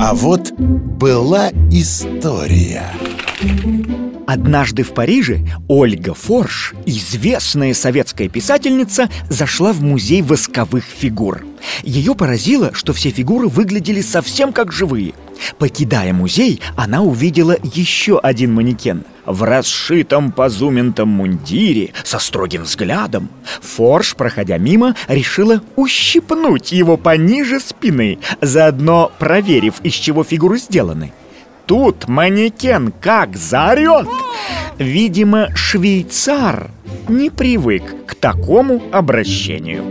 А вот была история Однажды в Париже Ольга Форш, известная советская писательница, зашла в музей восковых фигур. Ее поразило, что все фигуры выглядели совсем как живые. Покидая музей, она увидела еще один манекен в расшитом позументом мундире со строгим взглядом. Форш, проходя мимо, решила ущипнуть его пониже спины, заодно проверив, из чего фигуры сделаны тут манекен как заорет! Видимо, швейцар не привык к такому обращению.